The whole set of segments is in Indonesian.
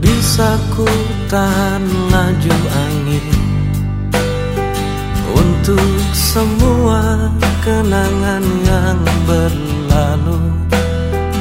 bisa ku tahan laju angin Untuk semua kenangan yang berlalu.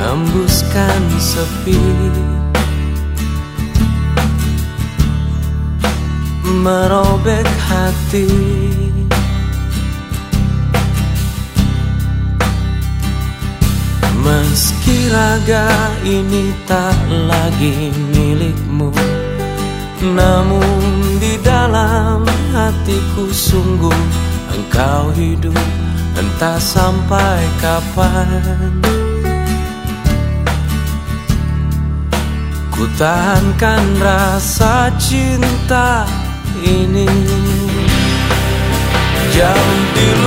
Hembuskan sepi. Merobek hati Meski raga ini tak lagi milikmu Namun di dalam hatiku sungguh Engkau hidup entah sampai kapan. Ku tahankan rasa cinta ini. Jauh di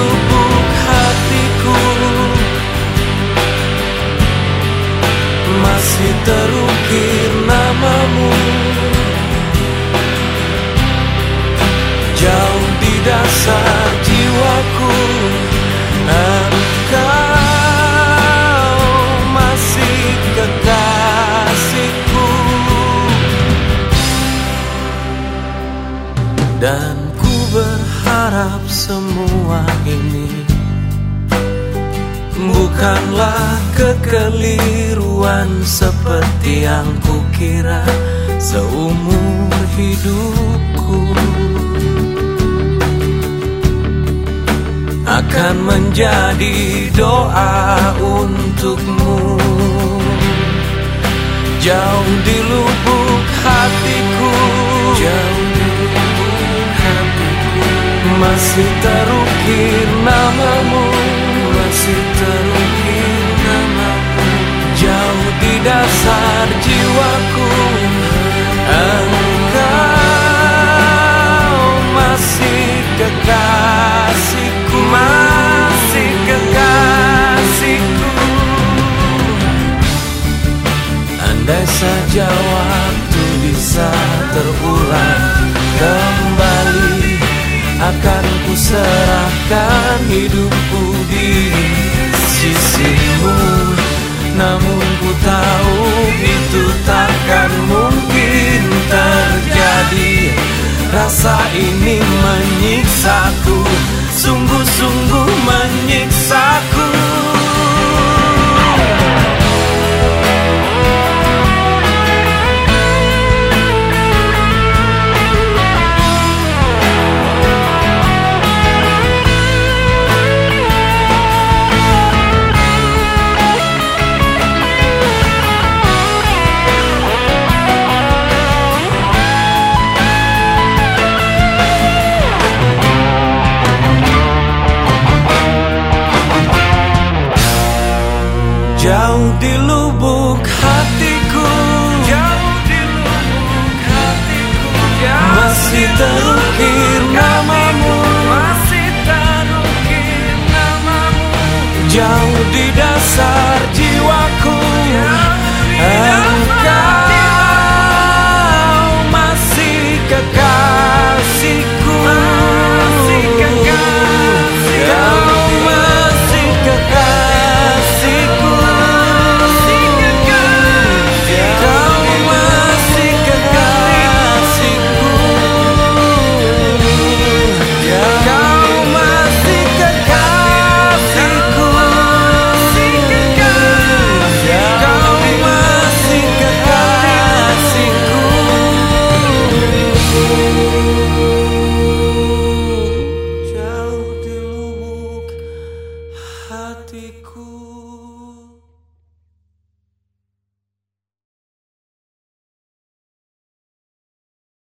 masih terukir namamu. Jauh di dasar jiwaku Engkau masih kekasihku. Dan ku berharap semua ini Bukanlah kekeliruan seperti yang kukira seumur hidupku. Akan menjadi doa untukmu. Jauh di lubuk hatiku. Jauh di lubuk hatiku. Masih terukir Andai saja waktu bisa terulang kembali Akan ku serahkan hidupku di sisimu. Namun ku tahu itu takkan mungkin terjadi. Rasa ini menyiksaku Sungguh-sungguh menyiksaku di lubuk hatiku. Jauh di lubuk hatiku. Jauh Masih terukir namamu. Masih terukir namamu. Jauh di dasar jiwaku hatiku.